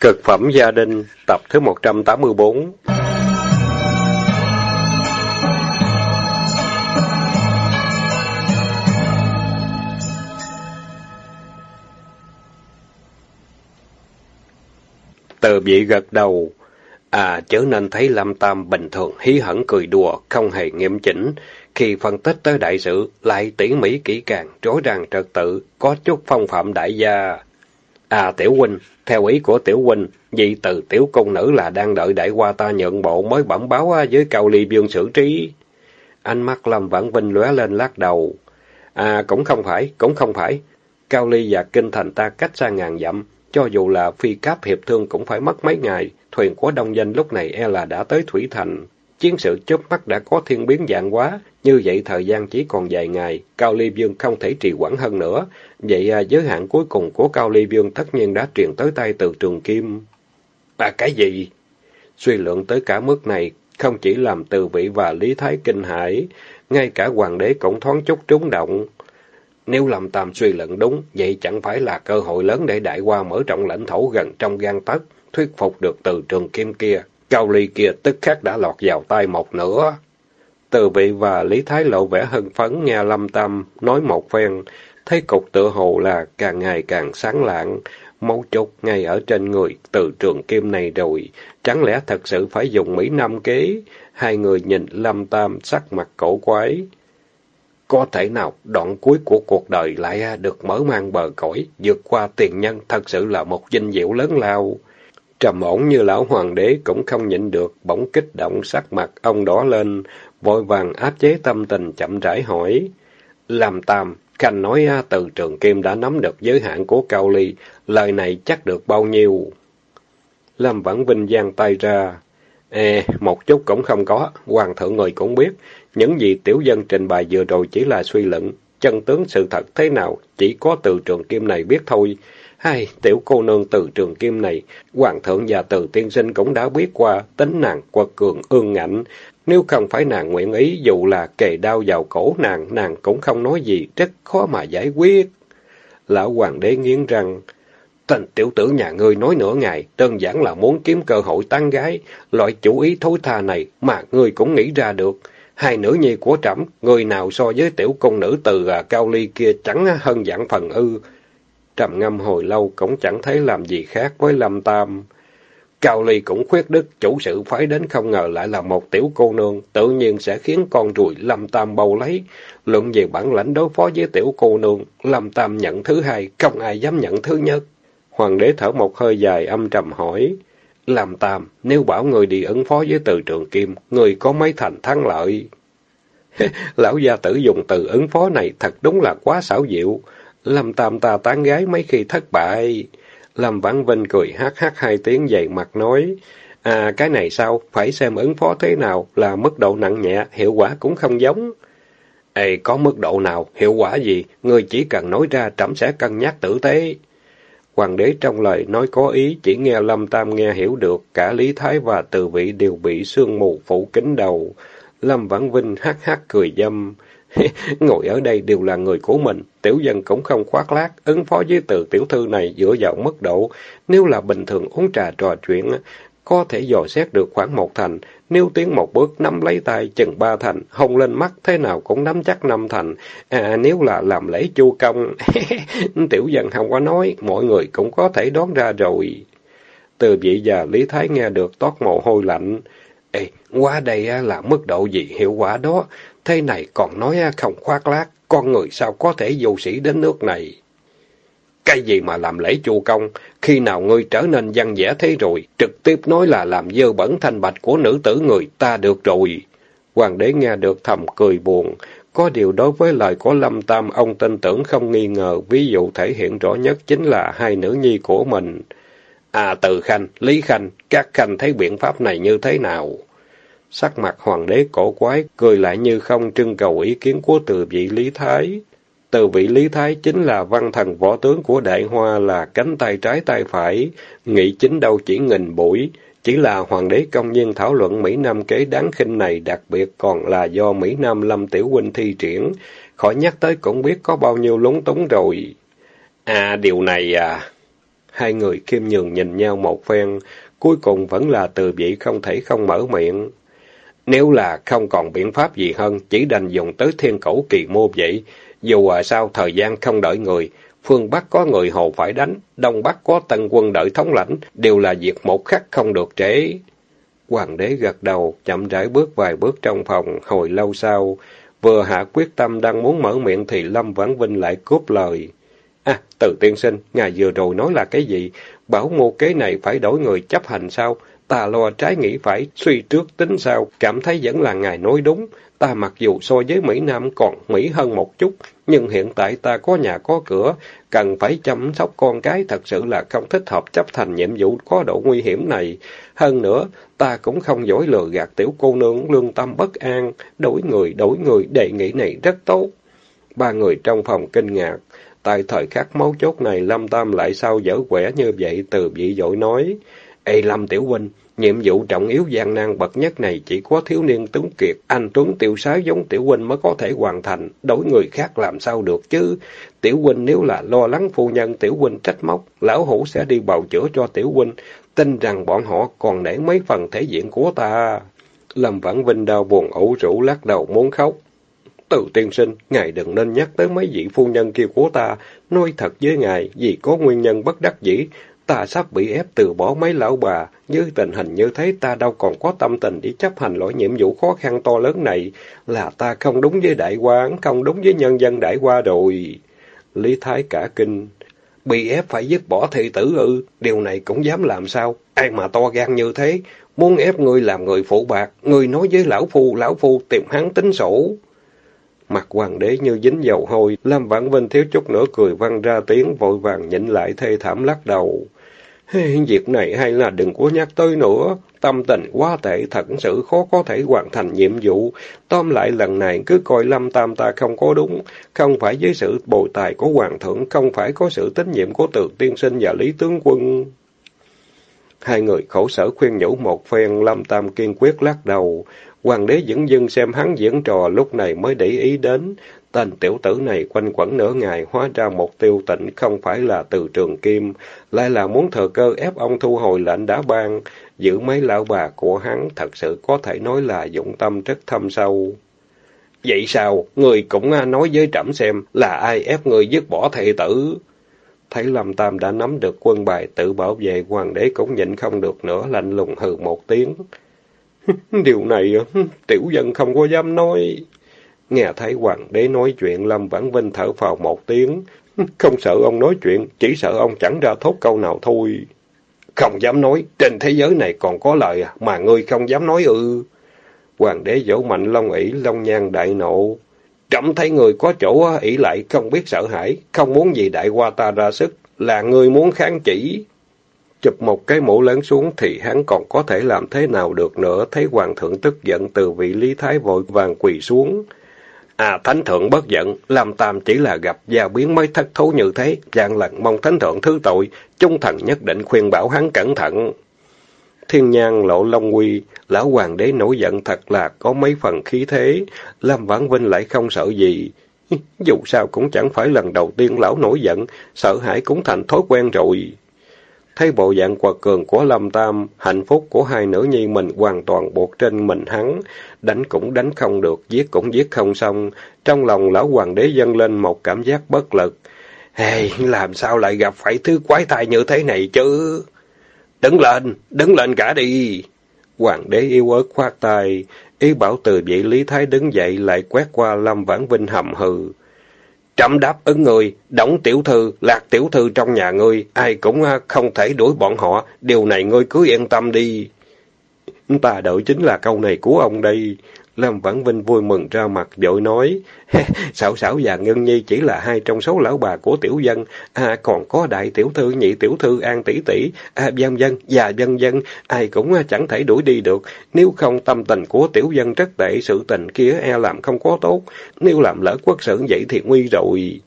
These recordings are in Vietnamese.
Cực phẩm gia đình, tập thứ 184 Từ vị gật đầu, à chớ nên thấy Lâm Tam bình thường hí hẳn cười đùa, không hề nghiêm chỉnh. Khi phân tích tới đại sự, lại tỉ mỉ kỹ càng, rối ràng trật tự, có chút phong phạm đại gia. À tiểu huynh, theo ý của tiểu huynh, vì từ tiểu công nữ là đang đợi đại qua ta nhận bộ mới bẩm báo à, với cao ly biên xử trí. Ánh mắt Lâm Vãn Vinh lóe lên lắc đầu. À cũng không phải, cũng không phải. Cao ly và kinh thành ta cách xa ngàn dặm, cho dù là phi cáp hiệp thương cũng phải mất mấy ngày, thuyền của đông danh lúc này e là đã tới Thủy Thành. Chiến sự chớp mắt đã có thiên biến dạng quá, như vậy thời gian chỉ còn vài ngày, Cao Ly dương không thể trì hoãn hơn nữa. Vậy à, giới hạn cuối cùng của Cao Ly Vương tất nhiên đã truyền tới tay từ Trường Kim. À cái gì? Suy lượng tới cả mức này, không chỉ làm từ vị và lý thái kinh hải, ngay cả hoàng đế cũng thoáng chút trúng động. Nếu làm tam suy luận đúng, vậy chẳng phải là cơ hội lớn để đại qua mở rộng lãnh thổ gần trong gan tấc, thuyết phục được từ trường kim kia. Cao ly kia tức khắc đã lọt vào tay một nửa. Từ vị và Lý Thái lộ vẻ hân phấn nghe Lâm Tam nói một phen, thấy cục tự hồ là càng ngày càng sáng lạng, mấu chốt ngay ở trên người từ trường kim này rồi, chẳng lẽ thật sự phải dùng Mỹ Nam kế? Hai người nhìn Lâm Tam sắc mặt cổ quái. Có thể nào đoạn cuối của cuộc đời lại được mở mang bờ cõi, vượt qua tiền nhân thật sự là một vinh diệu lớn lao. Trầm ổn như lão hoàng đế cũng không nhịn được, bỗng kích động sắc mặt ông đỏ lên, vội vàng áp chế tâm tình chậm rãi hỏi. Làm tam, Khanh nói à, từ trường kim đã nắm được giới hạn của Cao Ly, lời này chắc được bao nhiêu? Lâm Vãn Vinh giang tay ra. Ê, một chút cũng không có, hoàng thượng người cũng biết, những gì tiểu dân trình bày vừa rồi chỉ là suy luận, chân tướng sự thật thế nào, chỉ có từ trường kim này biết thôi. Hai, tiểu cô nương từ trường kim này, hoàng thượng và từ tiên sinh cũng đã biết qua, tính nàng quật cường ương ngạnh. Nếu không phải nàng nguyện ý, dù là kề đau vào cổ nàng, nàng cũng không nói gì, rất khó mà giải quyết. Lão hoàng đế nghiến răng, Tên tiểu tử nhà ngươi nói nửa ngày, đơn giản là muốn kiếm cơ hội tán gái. Loại chủ ý thối tha này mà ngươi cũng nghĩ ra được. Hai nữ nhi của trẫm người nào so với tiểu công nữ từ à, cao ly kia chẳng hơn dạng phần ư. Trầm ngâm hồi lâu cũng chẳng thấy làm gì khác với Lâm Tam. Cao Ly cũng khuyết đức, chủ sự phái đến không ngờ lại là một tiểu cô nương, tự nhiên sẽ khiến con ruồi Lâm Tam bầu lấy. Luận về bản lãnh đối phó với tiểu cô nương, Lâm Tam nhận thứ hai, không ai dám nhận thứ nhất. Hoàng đế thở một hơi dài âm trầm hỏi, Làm Tam, nếu bảo người đi ứng phó với từ trường kim, người có mấy thành thắng lợi? Lão gia tử dùng từ ứng phó này thật đúng là quá xảo diệu. Lâm Tam ta tán gái mấy khi thất bại. Lâm Vãn Vinh cười hát hát hai tiếng dày mặt nói, À, cái này sao? Phải xem ứng phó thế nào, là mức độ nặng nhẹ, hiệu quả cũng không giống. Ê, có mức độ nào, hiệu quả gì, người chỉ cần nói ra trẫm sẽ cân nhắc tử tế. Hoàng đế trong lời nói có ý, chỉ nghe Lâm Tam nghe hiểu được, cả Lý Thái và Từ Vị đều bị sương mù phủ kín đầu. Lâm Vãn Vinh hát hát cười dâm. Ngồi ở đây đều là người của mình, tiểu dân cũng không khoác lác, ứng phó với từ tiểu thư này dựa vào mức độ. Nếu là bình thường uống trà trò chuyện, có thể dò xét được khoảng một thành, nếu tiến một bước nắm lấy tay chừng ba thành, hông lên mắt thế nào cũng nắm chắc năm thành. À, nếu là làm lễ chu công, tiểu dân không có nói, mọi người cũng có thể đoán ra rồi. Từ vị già Lý Thái nghe được toát mồ hôi lạnh. Ê, qua đây là mức độ gì hiệu quả đó, thế này còn nói không khoác lác, con người sao có thể vô sĩ đến nước này. Cái gì mà làm lễ chu công, khi nào ngươi trở nên văn vẻ thế rồi, trực tiếp nói là làm dơ bẩn thanh bạch của nữ tử người ta được rồi. Hoàng đế nghe được thầm cười buồn, có điều đối với lời của Lâm Tam ông tin tưởng không nghi ngờ, ví dụ thể hiện rõ nhất chính là hai nữ nhi của mình. À từ khanh, Lý khanh, các khanh thấy biện pháp này như thế nào? Sắc mặt hoàng đế cổ quái, cười lại như không trưng cầu ý kiến của từ vị Lý Thái. Từ vị Lý Thái chính là văn thần võ tướng của Đại Hoa là cánh tay trái tay phải, nghị chính đâu chỉ nghìn buổi. Chỉ là hoàng đế công nhiên thảo luận Mỹ Nam kế đáng khinh này đặc biệt còn là do Mỹ Nam Lâm Tiểu Huynh thi triển. Khỏi nhắc tới cũng biết có bao nhiêu lúng túng rồi. À, điều này à... Hai người khiêm nhường nhìn nhau một phen, cuối cùng vẫn là từ vị không thể không mở miệng. Nếu là không còn biện pháp gì hơn, chỉ đành dùng tới thiên cổ kỳ mô vậy. Dù à sao thời gian không đợi người, phương Bắc có người hồ phải đánh, Đông Bắc có tân quân đợi thống lãnh, đều là việc một khắc không được trễ. Hoàng đế gật đầu, chậm rãi bước vài bước trong phòng, hồi lâu sau, vừa hạ quyết tâm đang muốn mở miệng thì Lâm Vãn Vinh lại cướp lời. À, từ tiên sinh, ngài vừa rồi nói là cái gì? Bảo mô kế này phải đổi người chấp hành sao? Ta lo trái nghĩ phải, suy trước tính sau, cảm thấy vẫn là ngài nói đúng. Ta mặc dù so với Mỹ Nam còn Mỹ hơn một chút, nhưng hiện tại ta có nhà có cửa, cần phải chăm sóc con cái thật sự là không thích hợp chấp thành nhiệm vụ có độ nguy hiểm này. Hơn nữa, ta cũng không giỏi lừa gạt tiểu cô nương lương tâm bất an, đổi người, đổi người, đề nghị này rất tốt. Ba người trong phòng kinh ngạc, tại thời khắc mấu chốt này Lâm Tam lại sao dở quẻ như vậy từ vị dội nói. Ê Lâm Tiểu Huynh, nhiệm vụ trọng yếu gian nan bậc nhất này chỉ có thiếu niên tướng kiệt, anh Tuấn Tiểu Sái giống Tiểu Huynh mới có thể hoàn thành, đối người khác làm sao được chứ. Tiểu Huynh nếu là lo lắng phu nhân Tiểu Huynh trách móc, lão hủ sẽ đi bào chữa cho Tiểu Huynh, tin rằng bọn họ còn để mấy phần thể diện của ta. Lâm Vãn Vinh đau buồn ủ rũ lắc đầu muốn khóc. Từ tiên sinh, ngài đừng nên nhắc tới mấy vị phu nhân kia của ta. Nói thật với ngài, vì có nguyên nhân bất đắc dĩ, ta sắp bị ép từ bỏ mấy lão bà. Như tình hình như thế ta đâu còn có tâm tình để chấp hành loại nhiệm vụ khó khăn to lớn này. Là ta không đúng với đại quan, không đúng với nhân dân đại qua rồi. Lý Thái cả kinh. Bị ép phải dứt bỏ thị tử ư, điều này cũng dám làm sao? Ai mà to gan như thế? Muốn ép người làm người phụ bạc, người nói với lão phu, lão phu tìm hắn tính sổ. Mặt hoàng đế như dính dầu hôi, Lâm Vãn Vinh thiếu chút nữa cười văng ra tiếng, vội vàng nhịn lại thê thảm lắc đầu. Hey, việc này hay là đừng có nhắc tới nữa, tâm tình quá tệ thật sự khó có thể hoàn thành nhiệm vụ. Tóm lại lần này cứ coi Lâm Tam ta không có đúng, không phải với sự bồi tài của hoàng thượng, không phải có sự tín nhiệm của từ tiên sinh và lý tướng quân. Hai người khổ sở khuyên nhủ một phen, Lâm Tam kiên quyết lắc đầu. Hoàng đế dẫn dưng xem hắn diễn trò lúc này mới để ý đến. Tên tiểu tử này quanh quẩn nửa ngày hóa ra một tiêu tịnh không phải là từ trường kim, lại là muốn thừa cơ ép ông thu hồi lệnh đã ban, giữ mấy lão bà của hắn thật sự có thể nói là dụng tâm rất thâm sâu. Vậy sao? Người cũng à, nói với trẫm xem là ai ép người dứt bỏ thị tử? Thấy Lâm Tam đã nắm được quân bài tự bảo vệ, hoàng đế cũng nhịn không được nữa, lạnh lùng hừ một tiếng. Điều này à, tiểu dân không có dám nói. Nghe thấy hoàng đế nói chuyện, Lâm Vãn Vinh thở phào một tiếng. Không sợ ông nói chuyện, chỉ sợ ông chẳng ra thốt câu nào thôi. Không dám nói, trên thế giới này còn có lời à, mà ngươi không dám nói ư. Hoàng đế dỗ mạnh long ỷ long nhan đại nộ. Trẫm thấy người có chỗ ỷ lại không biết sợ hãi, không muốn gì đại qua ta ra sức, là người muốn kháng chỉ. Chụp một cái mũ lớn xuống thì hắn còn có thể làm thế nào được nữa, thấy hoàng thượng tức giận từ vị lý thái vội vàng quỳ xuống. À, thánh thượng bất giận, làm tam chỉ là gặp và biến mới thất thú như thế, dạng lần mong thánh thượng thứ tội, trung thần nhất định khuyên bảo hắn cẩn thận. Thiên nhang lộ long quy, lão hoàng đế nổi giận thật là có mấy phần khí thế, Lâm Vãn Vinh lại không sợ gì. Dù sao cũng chẳng phải lần đầu tiên lão nổi giận, sợ hãi cũng thành thói quen rồi. Thấy bộ dạng quật cường của Lâm Tam, hạnh phúc của hai nữ nhi mình hoàn toàn buộc trên mình hắn, đánh cũng đánh không được, giết cũng giết không xong. Trong lòng lão hoàng đế dâng lên một cảm giác bất lực. Hey, làm sao lại gặp phải thứ quái thai như thế này chứ? Đứng lên, đứng lên cả đi. Hoàng đế yêu ớt khoát tay, ý bảo từ vị Lý Thái đứng dậy lại quét qua Lâm Vãn Vinh hầm hừ. Trẫm đáp ứng người, đóng tiểu thư, lạc tiểu thư trong nhà ngươi, ai cũng à, không thể đuổi bọn họ, điều này ngươi cứ yên tâm đi. Ta đợi chính là câu này của ông đây. Lâm Vãn Vinh vui mừng ra mặt vội nói, Sảo Sảo và Ngân Nhi chỉ là hai trong số lão bà của tiểu dân, à, còn có đại tiểu thư, nhị tiểu thư, an tỷ tỷ, à, dân dân, và dân dân, ai cũng chẳng thể đuổi đi được, nếu không tâm tình của tiểu dân rất tệ, sự tình kia e làm không có tốt, nếu làm lỡ quốc sự vậy thì nguy rồi.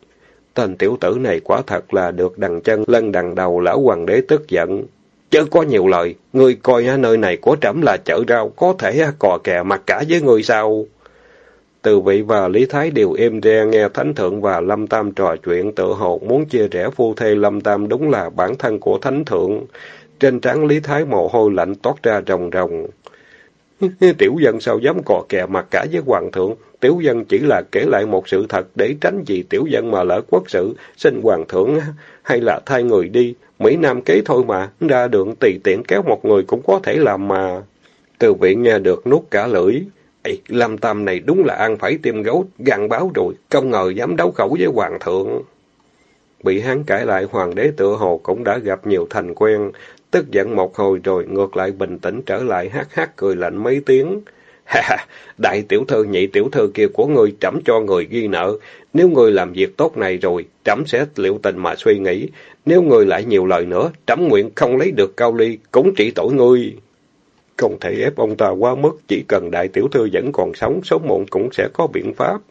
Tên tiểu tử này quả thật là được đằng chân lân đằng đầu lão hoàng đế tức giận. Chớ có nhiều lời, người coi nơi này của trẫm là chợ rau, có thể cò kè mặt cả với người sao? Từ vị và Lý Thái đều êm re nghe Thánh Thượng và Lâm Tam trò chuyện tự hồ muốn chia rẽ phu thê Lâm Tam đúng là bản thân của Thánh Thượng. Trên trán Lý Thái mồ hôi lạnh toát ra rồng rồng. Tiểu dân sao dám cò kè mặt cả với Hoàng thượng, tiểu dân chỉ là kể lại một sự thật để tránh gì tiểu dân mà lỡ quốc sự, xin Hoàng thượng hay là thay người đi, Mỹ Nam kế thôi mà, ra đường tùy tiện kéo một người cũng có thể làm mà. Từ viện nghe được nuốt cả lưỡi. Ê, Lâm Tam này đúng là ăn phải tim gấu, gan báo rồi, không ngờ dám đấu khẩu với Hoàng thượng. Bị hắn cãi lại hoàng đế tựa hồ cũng đã gặp nhiều thành quen, tức giận một hồi rồi ngược lại bình tĩnh trở lại hát hát cười lạnh mấy tiếng. Ha ha, đại tiểu thư nhị tiểu thư kia của người trẫm cho người ghi nợ. Nếu người làm việc tốt này rồi, trẫm sẽ liệu tình mà suy nghĩ. Nếu người lại nhiều lời nữa, trẫm nguyện không lấy được cao ly, cũng trị tội ngươi. Không thể ép ông ta quá mức, chỉ cần đại tiểu thư vẫn còn sống, sớm muộn cũng sẽ có biện pháp.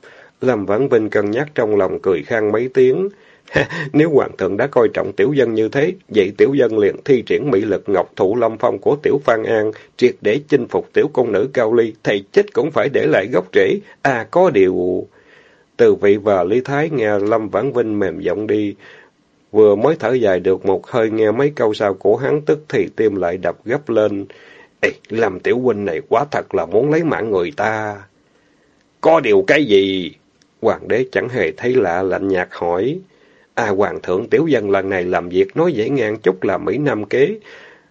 làm Vãn Vinh cân nhắc trong lòng cười khang mấy tiếng. Nếu hoàng thượng đã coi trọng tiểu dân như thế, vậy tiểu dân liền thi triển mỹ lực ngọc thụ lâm phong của tiểu Phan An, triệt để chinh phục tiểu công nữ Cao Ly, thầy chết cũng phải để lại gốc rễ. À, có điều... Từ vị và Lý Thái nghe Lâm Vãn Vinh mềm giọng đi, vừa mới thở dài được một hơi nghe mấy câu sau của hắn tức thì tim lại đập gấp lên. Ê, làm Tiểu Huynh này quá thật là muốn lấy mạng người ta. Có điều cái gì? Hoàng đế chẳng hề thấy lạ lạnh nhạt hỏi. À, Hoàng thượng tiểu dân lần này làm việc nói dễ ngang chút là Mỹ Nam kế.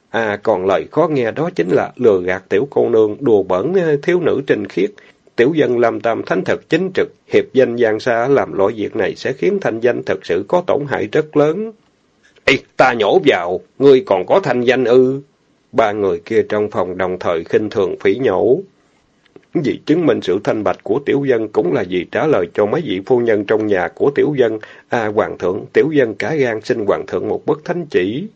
À, còn lời khó nghe đó chính là lừa gạt tiểu cô nương, đùa bẩn ờ, thiếu nữ trinh khiết. Tiểu dân làm tam thánh thật chính trực, hiệp danh gian xa làm loại việc này sẽ khiến thanh danh thật sự có tổn hại rất lớn. Ê, ta nhổ vào, ngươi còn có thanh danh ư? Ba người kia trong phòng đồng thời khinh thường phỉ nhổ. Vì chứng minh sự thanh bạch của tiểu dân cũng là vì trả lời cho mấy vị phu nhân trong nhà của tiểu dân. À, hoàng thượng, tiểu dân cả gan xin hoàng thượng một bức thánh chỉ.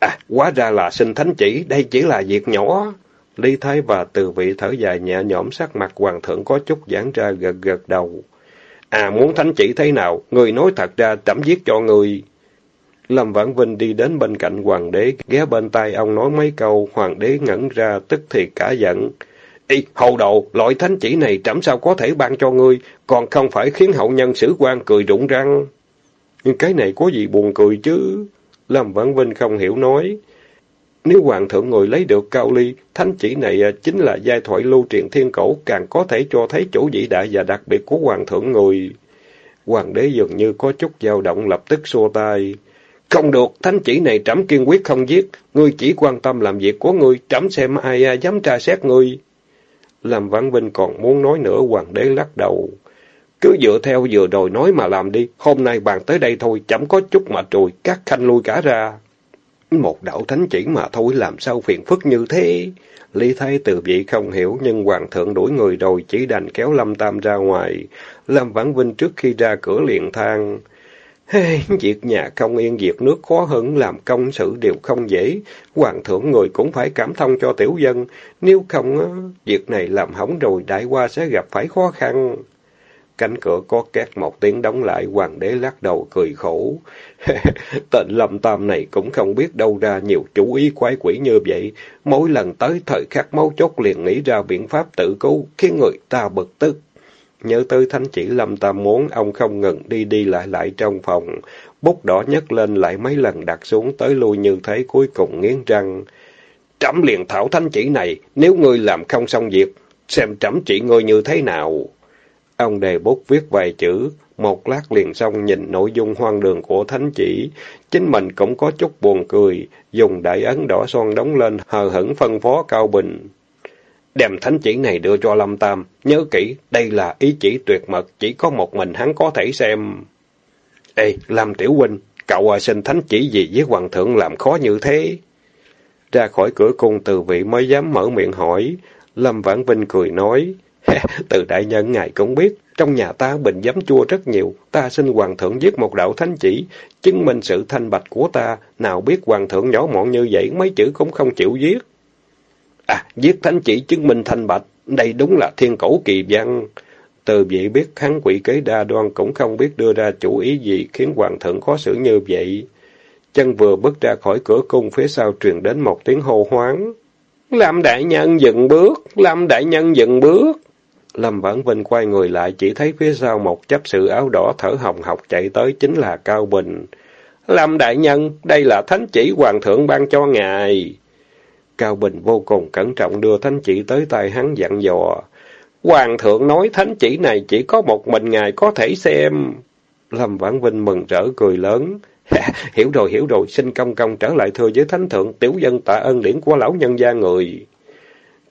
À, quá ra là xin thánh chỉ, đây chỉ là việc nhỏ. ly Thái và từ vị thở dài nhẹ nhõm sắc mặt hoàng thượng có chút giãn ra gật gật đầu. À, muốn thánh chỉ thế nào? Người nói thật ra trẫm giết cho người. Lâm Vãn Vinh đi đến bên cạnh hoàng đế, ghé bên tai ông nói mấy câu, hoàng đế ngẩn ra, tức thì cả giận. Ê, hầu đầu, loại thánh chỉ này trẫm sao có thể ban cho ngươi, còn không phải khiến hậu nhân sử quan cười rụng răng. Nhưng cái này có gì buồn cười chứ? Lâm Vãn Vinh không hiểu nói. Nếu hoàng thượng ngồi lấy được cao ly, thánh chỉ này à, chính là giai thoại lưu truyền thiên cổ, càng có thể cho thấy chỗ vĩ đại và đặc biệt của hoàng thượng ngồi. Hoàng đế dường như có chút dao động lập tức xua tay. Không được, thánh chỉ này trẫm kiên quyết không giết, ngươi chỉ quan tâm làm việc của ngươi, trẫm xem ai à, dám tra xét ngươi. Lâm Vãn Vinh còn muốn nói nữa, hoàng đế lắc đầu. Cứ dựa theo vừa rồi nói mà làm đi, hôm nay bàn tới đây thôi, chẳng có chút mà rồi, các khanh lui cả ra. Một đạo thánh chỉ mà thôi làm sao phiền phức như thế? Lý Thái từ vị không hiểu, nhưng hoàng thượng đuổi người rồi chỉ đành kéo Lâm Tam ra ngoài. Lâm Vãn Vinh trước khi ra cửa liền thang. Hey, việc nhà không yên, việc nước khó hơn, làm công sự đều không dễ. Hoàng thượng người cũng phải cảm thông cho tiểu dân. Nếu không, việc này làm hỏng rồi, đại qua sẽ gặp phải khó khăn. Cánh cửa có két một tiếng đóng lại, hoàng đế lắc đầu cười khổ. Tên lâm tam này cũng không biết đâu ra nhiều chủ ý quái quỷ như vậy. Mỗi lần tới thời khắc máu chốt liền nghĩ ra biện pháp tự cứu, khiến người ta bực tức. Nhớ tới thánh chỉ lâm tam muốn, ông không ngừng đi đi lại lại trong phòng. Bút đỏ nhấc lên lại mấy lần đặt xuống tới lui như thế cuối cùng nghiến răng. Trẫm liền thảo thánh chỉ này, nếu ngươi làm không xong việc, xem trẫm chỉ ngươi như thế nào. Ông đề bút viết vài chữ, một lát liền xong nhìn nội dung hoang đường của thánh chỉ. Chính mình cũng có chút buồn cười, dùng đại ấn đỏ son đóng lên, hờ hững phân phó Cao Bình. Đem thánh chỉ này đưa cho Lâm Tam, nhớ kỹ, đây là ý chỉ tuyệt mật, chỉ có một mình hắn có thể xem. Ê, Lâm Tiểu Huynh, cậu à xin thánh chỉ gì với Hoàng thượng làm khó như thế? Ra khỏi cửa cung từ vị mới dám mở miệng hỏi. Lâm Vãn Vinh cười nói, từ đại nhân ngài cũng biết, trong nhà ta bình giấm chua rất nhiều, ta xin hoàng thượng viết một đạo thánh chỉ, chứng minh sự thanh bạch của ta, nào biết hoàng thượng nhỏ mọn như vậy, mấy chữ cũng không chịu viết. À, viết thánh chỉ chứng minh thanh bạch, đây đúng là thiên cổ kỳ văn. Từ vị biết hắn quỷ kế đa đoan cũng không biết đưa ra chủ ý gì khiến hoàng thượng khó xử như vậy. Chân vừa bước ra khỏi cửa cung phía sau truyền đến một tiếng hô hoáng. Lâm đại nhân dừng bước, Lâm đại nhân dừng bước. Lâm Vãn Vinh quay người lại chỉ thấy phía sau một chấp sự áo đỏ thở hồng học chạy tới chính là Cao Bình. Lâm Đại Nhân, đây là thánh chỉ Hoàng thượng ban cho ngài. Cao Bình vô cùng cẩn trọng đưa thánh chỉ tới tay hắn dặn dò. Hoàng thượng nói thánh chỉ này chỉ có một mình ngài có thể xem. Lâm Vãn Vinh mừng rỡ cười lớn. hiểu rồi, hiểu rồi, xin công công trở lại thưa với thánh thượng, tiểu dân tạ ơn điển của lão nhân gia người.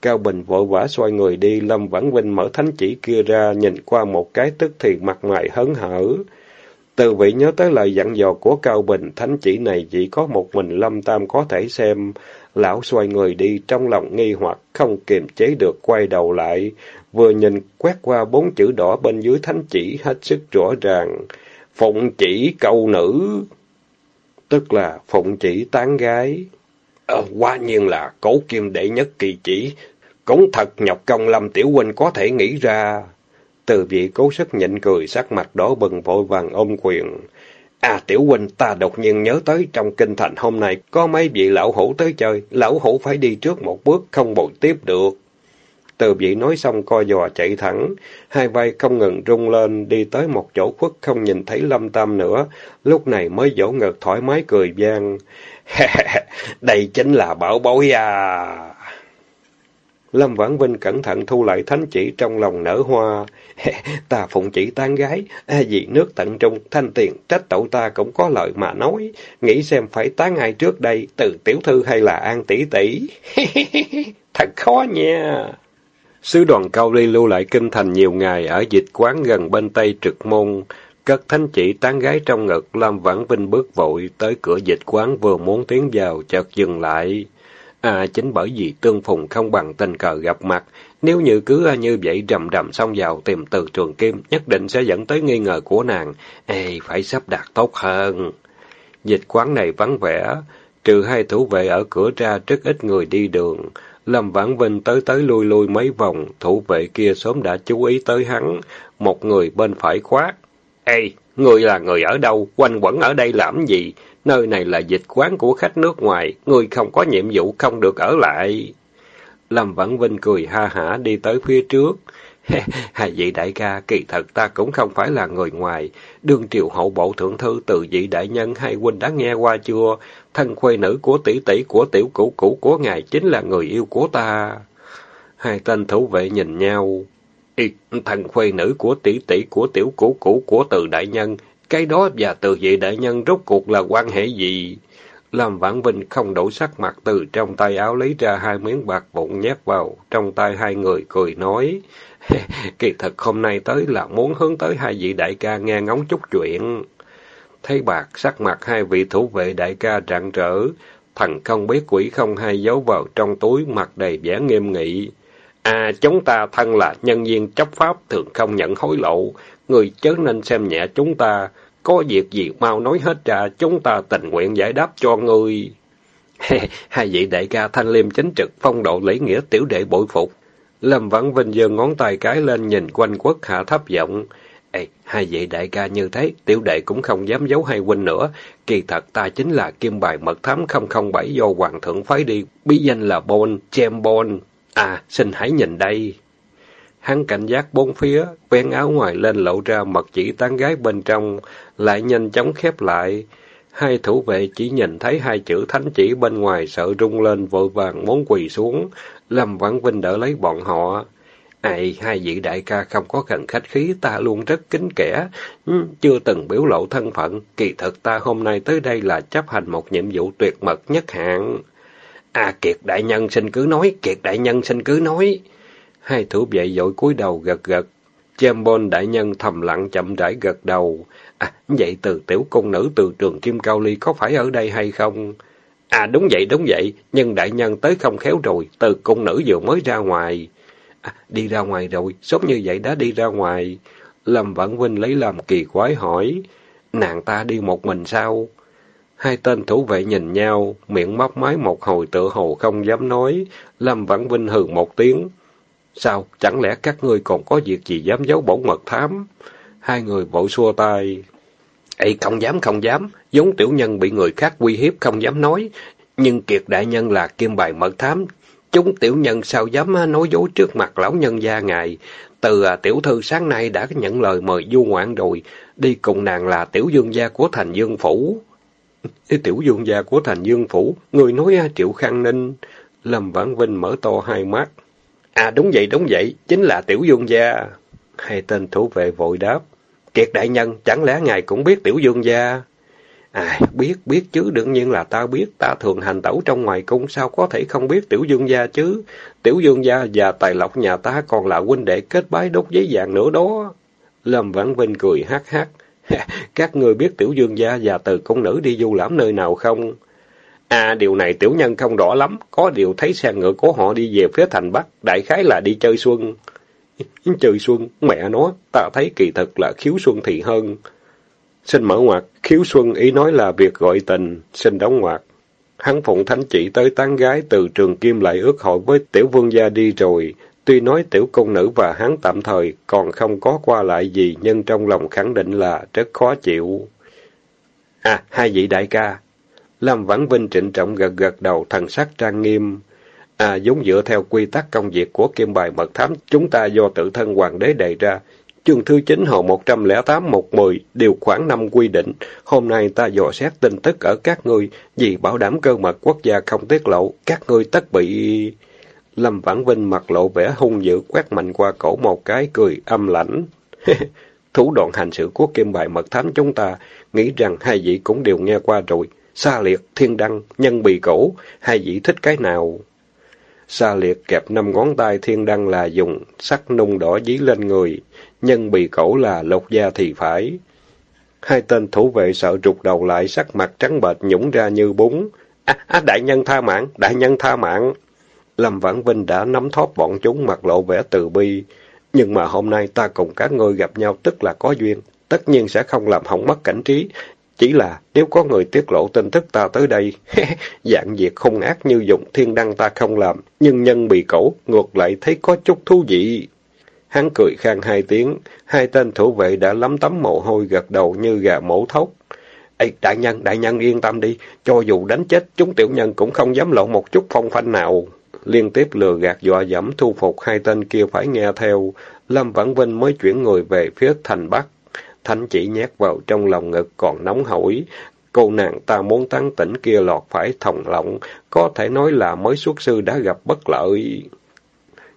Cao Bình vội vã xoay người đi, Lâm Vãn Vinh mở thánh chỉ kia ra, nhìn qua một cái tức thì mặt mày hớn hở. Từ vị nhớ tới lời dặn dò của Cao Bình, thánh chỉ này chỉ có một mình Lâm Tam có thể xem. Lão xoay người đi, trong lòng nghi hoặc, không kiềm chế được quay đầu lại, vừa nhìn quét qua bốn chữ đỏ bên dưới thánh chỉ hết sức rõ ràng. Phụng chỉ câu nữ, tức là phụng chỉ tán gái. Ờ, quả nhiên là cố kim đệ nhất kỳ chỉ, cũng thật nhọc công Lâm Tiểu Huynh có thể nghĩ ra. Từ vị cố sức nhịn cười, sắc mặt đỏ bừng vội vàng ôm quyền. À Tiểu Huynh, ta đột nhiên nhớ tới trong kinh thành hôm nay có mấy vị lão hủ tới chơi, lão hủ phải đi trước một bước, không bồi tiếp được. Từ vị nói xong co giò chạy thẳng, hai vai không ngừng rung lên, đi tới một chỗ khuất không nhìn thấy Lâm Tam nữa, lúc này mới dỗ ngực thoải mái cười vang. Đây chính là bảo bối à! Lâm Vãn Vinh cẩn thận thu lại thánh chỉ trong lòng nở hoa. ta phụng chỉ tán gái, à, vì nước tận trung, thanh tiền, trách tẩu ta cũng có lợi mà nói. Nghĩ xem phải tán ai trước đây, từ tiểu thư hay là an tỷ tỷ. Thật khó nha. Sứ đoàn Cao Ly lưu lại kinh thành nhiều ngày ở dịch quán gần bên Tây Trực Môn. Cất thánh chỉ tán gái trong ngực, Lâm Vãn Vinh bước vội tới cửa dịch quán vừa muốn tiến vào, chợt dừng lại. À, chính bởi vì tương phùng không bằng tình cờ gặp mặt, nếu như cứ như vậy rầm rầm xông vào tìm từ trường kim, nhất định sẽ dẫn tới nghi ngờ của nàng. Ê, phải sắp đặt tốt hơn. Dịch quán này vắng vẻ, trừ hai thủ vệ ở cửa ra rất ít người đi đường. Lâm Vãn Vinh tới tới lui lui mấy vòng, thủ vệ kia sớm đã chú ý tới hắn, một người bên phải khoát. Ê, người là người ở đâu, quanh quẩn ở đây làm gì? Nơi này là dịch quán của khách nước ngoài, người không có nhiệm vụ không được ở lại. Lâm Vãn Vinh cười ha hả đi tới phía trước. Hai vị đại ca, kỳ thật ta cũng không phải là người ngoài. Đương triều hậu bộ thượng thư từ vị đại nhân hai huynh đã nghe qua chưa? Thân khuê nữ của tỷ tỷ của tiểu cũ cũ của ngài chính là người yêu của ta. Hai tên thủ vệ nhìn nhau. Ý, thần khuê nữ của tỷ tỷ của tiểu cũ cũ của từ đại nhân cái đó và từ vị đại nhân rốt cuộc là quan hệ gì? Lâm Vãn Vinh không đổi sắc mặt từ trong tay áo lấy ra hai miếng bạc vụn nhét vào, trong tay hai người cười nói. Kỳ thật hôm nay tới là muốn hướng tới hai vị đại ca nghe ngóng chút chuyện. Thấy bạc, sắc mặt hai vị thủ vệ đại ca rạng rỡ, thần không biết quỷ không hay giấu vào trong túi, mặt đầy vẻ nghiêm nghị. À, chúng ta thân là nhân viên chấp pháp thường không nhận hối lộ, người chớ nên xem nhẹ chúng ta, có việc gì mau nói hết ra, chúng ta tình nguyện giải đáp cho ngươi. Hai vị đại ca thanh liêm chính trực, phong độ lễ nghĩa tiểu đệ bội phục. Lâm Vãn Vinh giơ ngón tay cái lên nhìn quanh quốc hạ thấp giọng. Ê, hai vị đại ca như thế, tiểu đệ cũng không dám giấu hai huynh nữa. Kỳ thật ta chính là kim bài mật thám 007 do Hoàng thượng phái đi, bí danh là Bon, Chem Bon. À, xin hãy nhìn đây. Hắn cảnh giác bốn phía, vén áo ngoài lên lộ ra mật chỉ tán gái bên trong, lại nhanh chóng khép lại. Hai thủ vệ chỉ nhìn thấy hai chữ thánh chỉ bên ngoài sợ rung lên vội vàng muốn quỳ xuống. làm Vãn Vinh đỡ lấy bọn họ. Ây, hai vị đại ca không có cần khách khí, ta luôn rất kính kẻ, ừ, chưa từng biểu lộ thân phận, kỳ thực ta hôm nay tới đây là chấp hành một nhiệm vụ tuyệt mật nhất hạn. À, Kiệt đại nhân xin cứ nói, Kiệt đại nhân xin cứ nói. Hai thủ vệ dội cúi đầu gật gật. Chambon đại nhân thầm lặng chậm rãi gật đầu. À, vậy từ tiểu công nữ từ trường Kim Cao Ly có phải ở đây hay không? À đúng vậy, đúng vậy, nhưng đại nhân tới không khéo rồi, từ công nữ vừa mới ra ngoài. À, đi ra ngoài rồi, sốt như vậy đã đi ra ngoài. Lâm Vãn Vinh lấy làm kỳ quái hỏi, nàng ta đi một mình sao? Hai tên thủ vệ nhìn nhau, miệng móc máy một hồi tựa hồ không dám nói. Lâm Vãn Vinh hừ một tiếng, Sao, chẳng lẽ các ngươi còn có việc gì dám giấu bổn mật thám? Hai người vội xua tay. Ê, không dám, không dám. Giống tiểu nhân bị người khác uy hiếp không dám nói. Nhưng kiệt đại nhân là kim bài mật thám. Chúng tiểu nhân sao dám à, nói dối trước mặt lão nhân gia ngài. Từ à, tiểu thư sáng nay đã nhận lời mời du ngoạn rồi, đi cùng nàng là tiểu dương gia của thành dương phủ. Tiểu dương gia của thành dương phủ, người nói à, triệu khang ninh. Lâm Vãn Vinh mở to hai mắt. À đúng vậy, đúng vậy, chính là tiểu dương gia. Hai tên thủ vệ vội đáp. Kiệt đại nhân, chẳng lẽ ngài cũng biết tiểu dương gia? À, biết, biết chứ, đương nhiên là ta biết, ta thường hành tẩu trong ngoài cung, sao có thể không biết tiểu dương gia chứ? Tiểu dương gia và tài lộc nhà ta còn là huynh đệ kết bái đốt giấy vàng nữa đó. Lâm Vãn Vinh cười hát hát. Các người biết tiểu dương gia và từ công nữ đi du lãm nơi nào không? À, điều này tiểu nhân không rõ lắm, có điều thấy xe ngựa của họ đi về phía thành Bắc, đại khái là đi chơi xuân. chơi xuân, mẹ nó, ta thấy kỳ thực là khiếu xuân thì hơn. Xin mở ngoặt, khiếu xuân ý nói là việc gọi tình, xin đóng ngoặt. Hắn phụng thánh chỉ tới tán gái từ trường kim lại ước hội với tiểu vương gia đi rồi. Tuy nói tiểu công nữ và hắn tạm thời còn không có qua lại gì, nhưng trong lòng khẳng định là rất khó chịu. À, hai vị đại ca. Lâm Vãn Vinh trịnh trọng gật gật đầu, thần sắc trang nghiêm. À, giống dựa theo quy tắc công việc của kim bài mật thám, chúng ta do tự thân hoàng đế đề ra, Chương thứ 9 hồ 108-110, điều khoản năm quy định. Hôm nay ta dò xét tin tức ở các ngươi, vì bảo đảm cơ mật quốc gia không tiết lộ, các ngươi tất bị... Lâm Vãn Vinh mặt lộ vẻ hung dữ quét mạnh qua cổ một cái cười âm lãnh. Thủ đoạn hành sự của kim bài mật thám chúng ta, nghĩ rằng hai vị cũng đều nghe qua rồi. Sa liệt, thiên đăng, nhân bì cổ, hai vị thích cái nào? Sa liệt kẹp năm ngón tay thiên đăng là dùng sắc nung đỏ dí lên người, nhân bị cổ là lột da thì phải. Hai tên thủ vệ sợ rụt đầu lại, sắc mặt trắng bệch nhũng ra như bún. À, à, đại nhân tha mạng, đại nhân tha mạng. Lâm Vãn Vinh đã nắm thóp bọn chúng mặt lộ vẻ từ bi. Nhưng mà hôm nay ta cùng các ngươi gặp nhau tức là có duyên, tất nhiên sẽ không làm hỏng mất cảnh trí. Chỉ là nếu có người tiết lộ tin tức ta tới đây, dạng việc không ác như dụng thiên đăng ta không làm, nhưng nhân bị cẩu ngược lại thấy có chút thú vị. Hắn cười khang hai tiếng, hai tên thủ vệ đã lắm tấm mồ hôi gật đầu như gà mổ thóc. Ê, đại nhân, đại nhân yên tâm đi, cho dù đánh chết chúng tiểu nhân cũng không dám lộ một chút phong phanh nào. Liên tiếp lừa gạt dọa dẫm thu phục hai tên kia phải nghe theo, Lâm Vãn Vinh mới chuyển người về phía thành Bắc. Thánh chỉ nhét vào trong lòng ngực còn nóng hổi. Cô nàng ta muốn tán tỉnh kia lọt phải thòng lọng, có thể nói là mới xuất sư đã gặp bất lợi.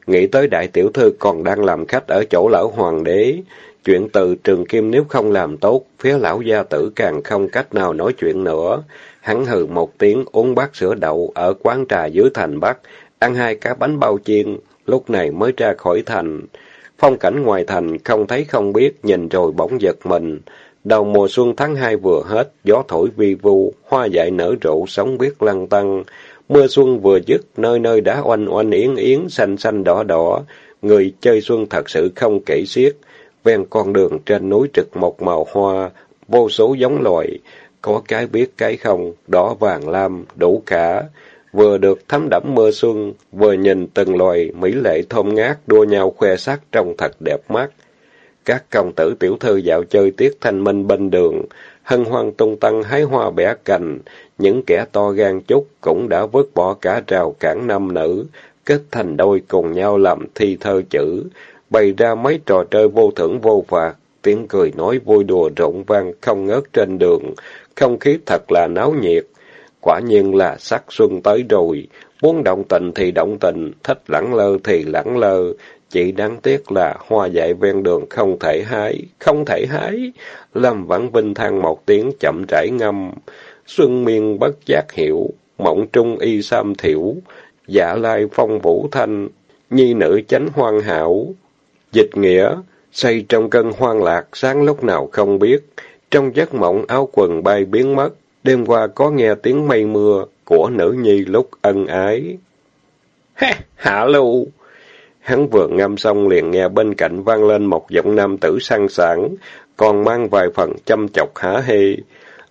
Nghĩ tới đại tiểu thư còn đang làm khách ở chỗ lão hoàng đế. Chuyện từ trường kim nếu không làm tốt, phía lão gia tử càng không cách nào nói chuyện nữa. Hắn hừ một tiếng uống bát sữa đậu ở quán trà dưới thành Bắc, ăn hai cá bánh bao chiên, lúc này mới ra khỏi thành. Phong cảnh ngoài thành không thấy không biết, nhìn rồi bỗng giật mình. Đầu mùa xuân tháng hai vừa hết, gió thổi vi vu, hoa dại nở rộ, sóng biết lăn tăng. Mưa xuân vừa dứt, nơi nơi đã oanh oanh yến yến, xanh xanh đỏ đỏ. Người chơi xuân thật sự không kể xiết. Ven con đường trên núi trực một màu hoa, vô số giống loài. Có cái biết cái không, đỏ vàng lam, đủ cả. Vừa được thấm đẫm mưa xuân, vừa nhìn từng loài mỹ lệ thơm ngát đua nhau khoe sắc trông thật đẹp mắt. Các công tử tiểu thư dạo chơi tiết thanh minh bên đường, hân hoan tung tăng hái hoa bẻ cành, những kẻ to gan chút cũng đã vứt bỏ cả rào cản nam nữ, kết thành đôi cùng nhau làm thi thơ chữ, bày ra mấy trò chơi vô thưởng vô phạt, tiếng cười nói vui đùa rộn vang không ngớt trên đường, không khí thật là náo nhiệt. Quả nhiên là sắc xuân tới rồi, muốn động tình thì động tình, thích lẳng lơ thì lẳng lơ, chỉ đáng tiếc là hoa dại ven đường không thể hái, không thể hái. Lâm Vãn Vinh than một tiếng chậm rãi ngâm. Xuân miên bất giác hiểu, mộng trung y sam thiểu, dạ lai phong vũ thanh, nhi nữ chánh hoan hảo. Dịch nghĩa, xây trong cơn hoang lạc, sáng lúc nào không biết, trong giấc mộng áo quần bay biến mất, đêm qua có nghe tiếng mây mưa của nữ nhi lúc ân ái. Ha! Hạ lưu! Hắn vừa ngâm xong liền nghe bên cạnh vang lên một giọng nam tử sang sảng, còn mang vài phần chăm chọc hả hê.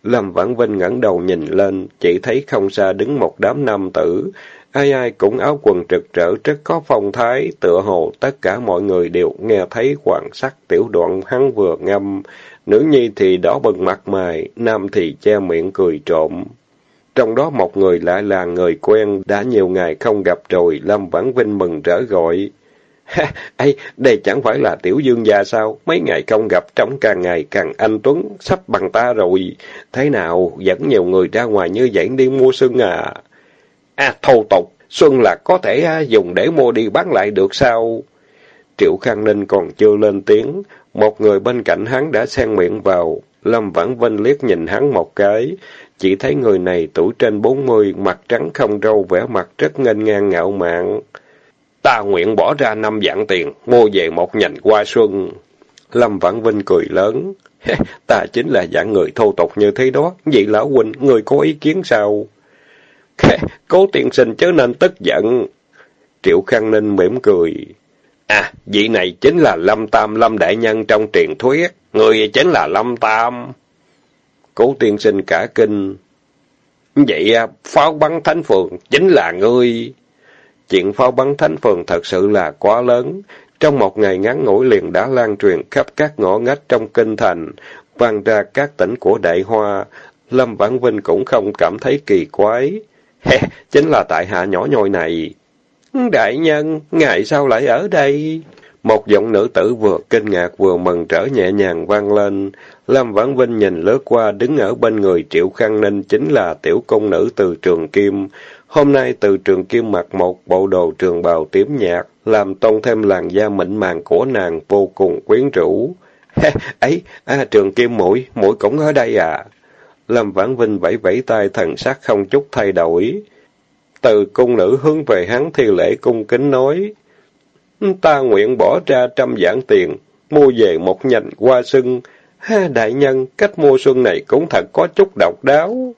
Lâm Vãn Vinh ngẩng đầu nhìn lên, chỉ thấy không xa đứng một đám nam tử. Ai ai cũng áo quần trực trở rất có phong thái, tựa hồ tất cả mọi người đều nghe thấy hoàng sắc tiểu đoạn hắn vừa ngâm. Nữ nhi thì đỏ bừng mặt mày, nam thì che miệng cười trộm. Trong đó một người lại là người quen, đã nhiều ngày không gặp rồi, Lâm Vãn Vinh mừng rỡ gọi. Ha, ấy, đây chẳng phải là tiểu dương gia sao? Mấy ngày không gặp, trông càng ngày càng anh Tuấn, sắp bằng ta rồi. Thế nào, dẫn nhiều người ra ngoài như vậy đi mua xuân à? À, thô tục, xuân là có thể à, dùng để mua đi bán lại được sao? Triệu Khang Ninh còn chưa lên tiếng, một người bên cạnh hắn đã xen miệng vào. Lâm Vãn Vinh liếc nhìn hắn một cái, chỉ thấy người này tuổi trên bốn mươi, mặt trắng không râu, vẻ mặt rất nghênh ngang ngạo mạn. Ta nguyện bỏ ra năm vạn tiền, mua về một nhành hoa xuân. Lâm Vãn Vinh cười lớn. ta chính là dạng người thô tục như thế đó. Vậy lão huynh, người có ý kiến sao? Cố tiên sinh chớ nên tức giận. Triệu Khang Ninh mỉm cười. À, vị này chính là Lâm Tam Lâm Đại Nhân trong truyền thuyết. Người chính là Lâm Tam. Cố tiên sinh cả kinh. Vậy à, pháo bắn thánh phường chính là ngươi. Chuyện pháo bắn thánh phường thật sự là quá lớn. Trong một ngày ngắn ngủi liền đã lan truyền khắp các ngõ ngách trong kinh thành, vang ra các tỉnh của Đại Hoa. Lâm Vãn Vinh cũng không cảm thấy kỳ quái. He, chính là tại hạ nhỏ nhoi này. Đại nhân, ngài sao lại ở đây? Một giọng nữ tử vừa kinh ngạc vừa mừng trở nhẹ nhàng vang lên. Lâm Vãn Vinh nhìn lướt qua, đứng ở bên người Triệu Khang Ninh chính là tiểu công nữ từ Trường Kim. Hôm nay từ Trường Kim mặc một bộ đồ trường bào tím nhạt, làm tôn thêm làn da mịn màng của nàng vô cùng quyến rũ. ấy, à, Trường Kim mũi, mũi cũng ở đây à? Lâm Vãn Vinh vẫy vẫy tay thần sắc không chút thay đổi. Từ cung nữ hướng về hắn thi lễ cung kính nói. Ta nguyện bỏ ra trăm giảng tiền, mua về một nhành hoa sưng. Ha, đại nhân, cách mua xuân này cũng thật có chút độc đáo.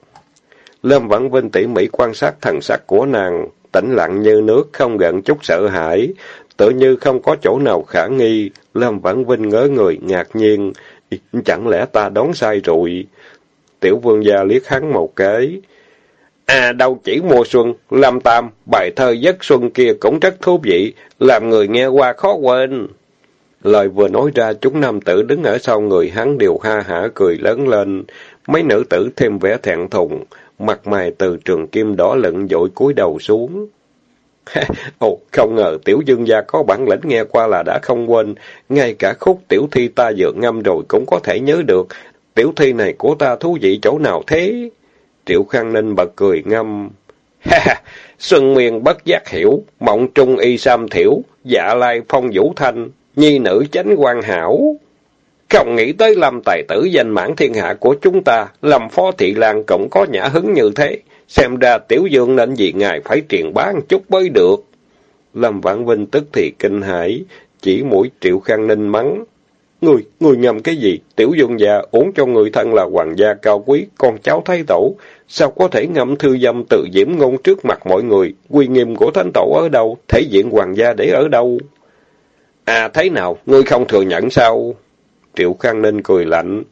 Lâm Vãn Vinh tỉ mỉ quan sát thần sắc của nàng, tĩnh lặng như nước, không gần chút sợ hãi, tự như không có chỗ nào khả nghi. Lâm Vãn Vinh ngớ người, ngạc nhiên, chẳng lẽ ta đón sai rồi? Tiểu vương gia liếc hắn một cái. À đâu chỉ mùa xuân, Lâm Tam, bài thơ giấc xuân kia cũng rất thú vị, làm người nghe qua khó quên. Lời vừa nói ra, chúng nam tử đứng ở sau người hắn đều ha hả cười lớn lên. Mấy nữ tử thêm vẻ thẹn thùng, mặt mày từ trường kim đỏ lựng dội cúi đầu xuống. Ồ, không ngờ tiểu dương gia có bản lĩnh nghe qua là đã không quên, ngay cả khúc tiểu thi ta vừa ngâm rồi cũng có thể nhớ được. Tiểu thi này của ta thú vị chỗ nào thế? Triệu Khang Ninh bật cười ngâm. Ha ha, Xuân nguyên bất giác hiểu, mộng trung y sam thiểu, dạ lai phong vũ thanh, nhi nữ chánh quan hảo. Không nghĩ tới lâm tài tử danh mãn thiên hạ của chúng ta, lâm phó thị lan cũng có nhã hứng như thế. Xem ra tiểu dương nên vì ngài phải truyền bá chút mới được. Lâm Vãn Vinh tức thì kinh hãi, chỉ mũi triệu khang ninh mắng. Người, người nhầm cái gì? Tiểu dương già uống cho người thân là hoàng gia cao quý, con cháu thái tổ. Sao có thể ngâm thư dâm tự diễm ngôn trước mặt mọi người? Quy nghiêm của thánh tổ ở đâu? Thể diện hoàng gia để ở đâu? À, thế nào? Ngươi không thừa nhận sao? Triệu Khang Ninh cười lạnh.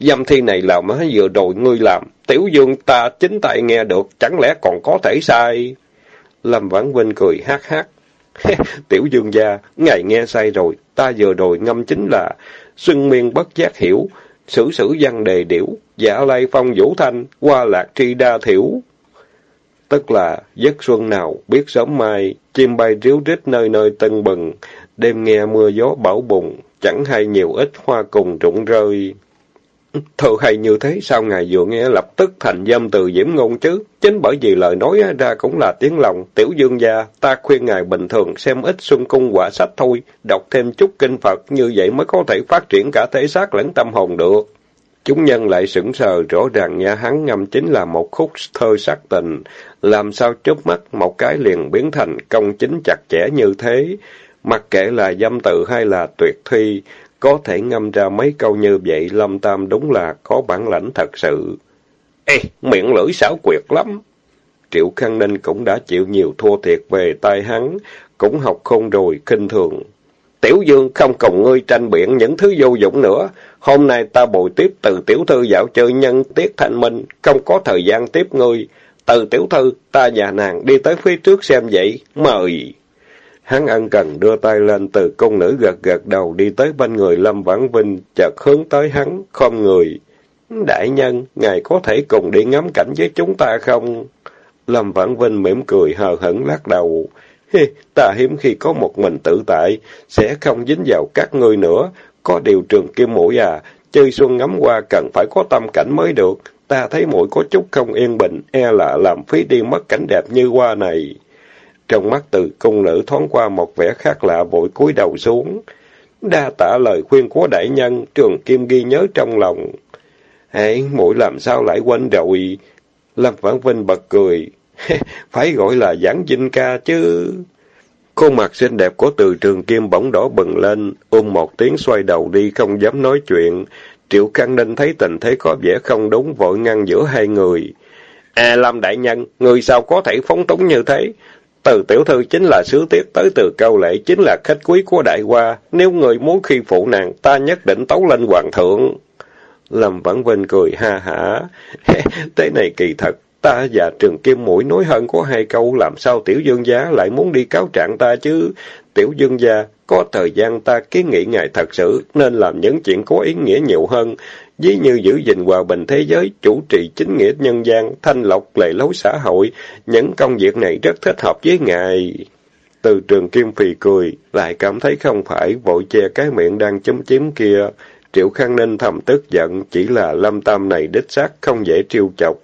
Dâm thi này là má vừa rồi ngươi làm. Tiểu dương ta chính tại nghe được, chẳng lẽ còn có thể sai? Lâm Vãn Vinh cười hát hát. Tiểu dương gia, ngài nghe sai rồi, ta vừa rồi ngâm chính là Xuân miên bất giác hiểu, sử sử văn đề điểu, giả lai phong vũ thanh, qua lạc tri đa thiểu. Tức là, giấc xuân nào, biết sớm mai, chim bay ríu rít nơi nơi tân bừng, đêm nghe mưa gió bão bùng, chẳng hay nhiều ít hoa cùng rụng rơi. Thơ hay như thế, sao ngài vừa nghe lập tức thành dâm từ diễm ngôn chứ? Chính bởi vì lời nói ra cũng là tiếng lòng. Tiểu dương gia, ta khuyên ngài bình thường xem ít xuân cung quả sách thôi, đọc thêm chút kinh Phật, như vậy mới có thể phát triển cả thể xác lẫn tâm hồn được. Chúng nhân lại sững sờ, rõ ràng nha hắn ngâm chính là một khúc thơ sắc tình, làm sao chớp mắt một cái liền biến thành công chính chặt chẽ như thế. Mặc kệ là dâm tự hay là tuyệt thi, có thể ngâm ra mấy câu như vậy, Lâm Tam đúng là có bản lãnh thật sự. Ê, miệng lưỡi xảo quyệt lắm. Triệu Khang Ninh cũng đã chịu nhiều thua thiệt về tay hắn, cũng học không rồi, kinh thường. Tiểu Dương không cùng ngươi tranh biện những thứ vô dụng nữa. Hôm nay ta bồi tiếp từ tiểu thư dạo chơi nhân tiết thanh minh, không có thời gian tiếp ngươi. Từ tiểu thư, ta và nàng đi tới phía trước xem vậy. Mời! Hắn ân cần đưa tay lên từ công nữ gật gật đầu đi tới bên người Lâm Vãn Vinh, chợt hướng tới hắn, không người. Đại nhân, ngài có thể cùng đi ngắm cảnh với chúng ta không? Lâm Vãn Vinh mỉm cười hờ hững lắc đầu. Hi, ta hiếm khi có một mình tự tại, sẽ không dính vào các ngươi nữa. Có điều trường kim mũi à, chơi xuân ngắm qua cần phải có tâm cảnh mới được. Ta thấy mũi có chút không yên bình, e là làm phí đi mất cảnh đẹp như hoa này. Trong mắt từ cung nữ thoáng qua một vẻ khác lạ vội cúi đầu xuống. Đa tạ lời khuyên của đại nhân, trường kim ghi nhớ trong lòng. Hãy mũi làm sao lại quên rồi? Lâm Vãn Vinh bật cười. Phải gọi là giảng dinh ca chứ. Khuôn mặt xinh đẹp của từ trường kim bỗng đỏ bừng lên, ôm một tiếng xoay đầu đi không dám nói chuyện. Triệu Khang Ninh thấy tình thế có vẻ không đúng, vội ngăn giữa hai người. À Lâm Đại Nhân, người sao có thể phóng túng như thế? Từ tiểu thư chính là sứ tiết tới từ cao lệ chính là khách quý của đại hoa. Nếu người muốn khi phụ nàng, ta nhất định tấu lên hoàng thượng. Lâm Vãn Vinh cười ha hả. Thế này kỳ thật, ta và Trường Kim Mũi nói hơn có hai câu làm sao tiểu dương gia lại muốn đi cáo trạng ta chứ. Tiểu dương gia, có thời gian ta kiến nghị ngài thật sự nên làm những chuyện có ý nghĩa nhiều hơn. Ví như giữ gìn hòa bình thế giới, chủ trì chính nghĩa nhân gian, thanh lọc lệ lối xã hội. Những công việc này rất thích hợp với ngài. Từ trường Kim Phì cười, lại cảm thấy không phải, vội che cái miệng đang chấm chiếm kia. Triệu Khang Ninh thầm tức giận, chỉ là lâm tam này đích xác không dễ trêu chọc,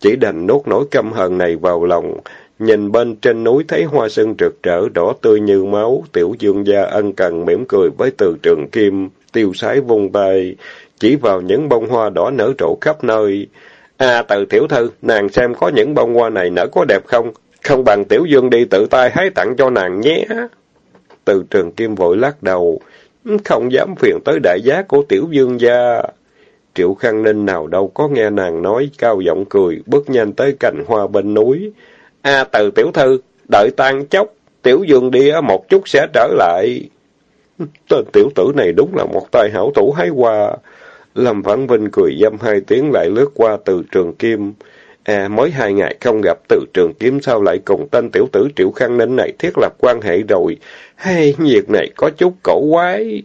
chỉ đành nốt nỗi căm hờn này vào lòng. Nhìn bên trên núi thấy hoa sơn rực rỡ đỏ tươi như máu, tiểu dương gia ân cần mỉm cười với từ trường kim, tiêu sái vung tay, chỉ vào những bông hoa đỏ nở rộ khắp nơi. À từ tiểu thư, nàng xem có những bông hoa này nở có đẹp không? Không bằng tiểu dương đi tự tay hái tặng cho nàng nhé. Từ trường kim vội lắc đầu, không dám phiền tới đại giá của tiểu dương gia. Triệu Khang Ninh nào đâu có nghe nàng nói, cao giọng cười, bước nhanh tới cành hoa bên núi. A từ tiểu thư, đợi tan chốc, tiểu dương đi một chút sẽ trở lại. Tên tiểu tử này đúng là một tài hảo thủ hái hoa. Lâm Vãn Vinh cười dâm hai tiếng lại lướt qua từ trường kim. À, mới hai ngày không gặp từ trường kiếm sao lại cùng tên tiểu tử Triệu Khang Ninh này thiết lập quan hệ rồi. Hay, việc này có chút cổ quái.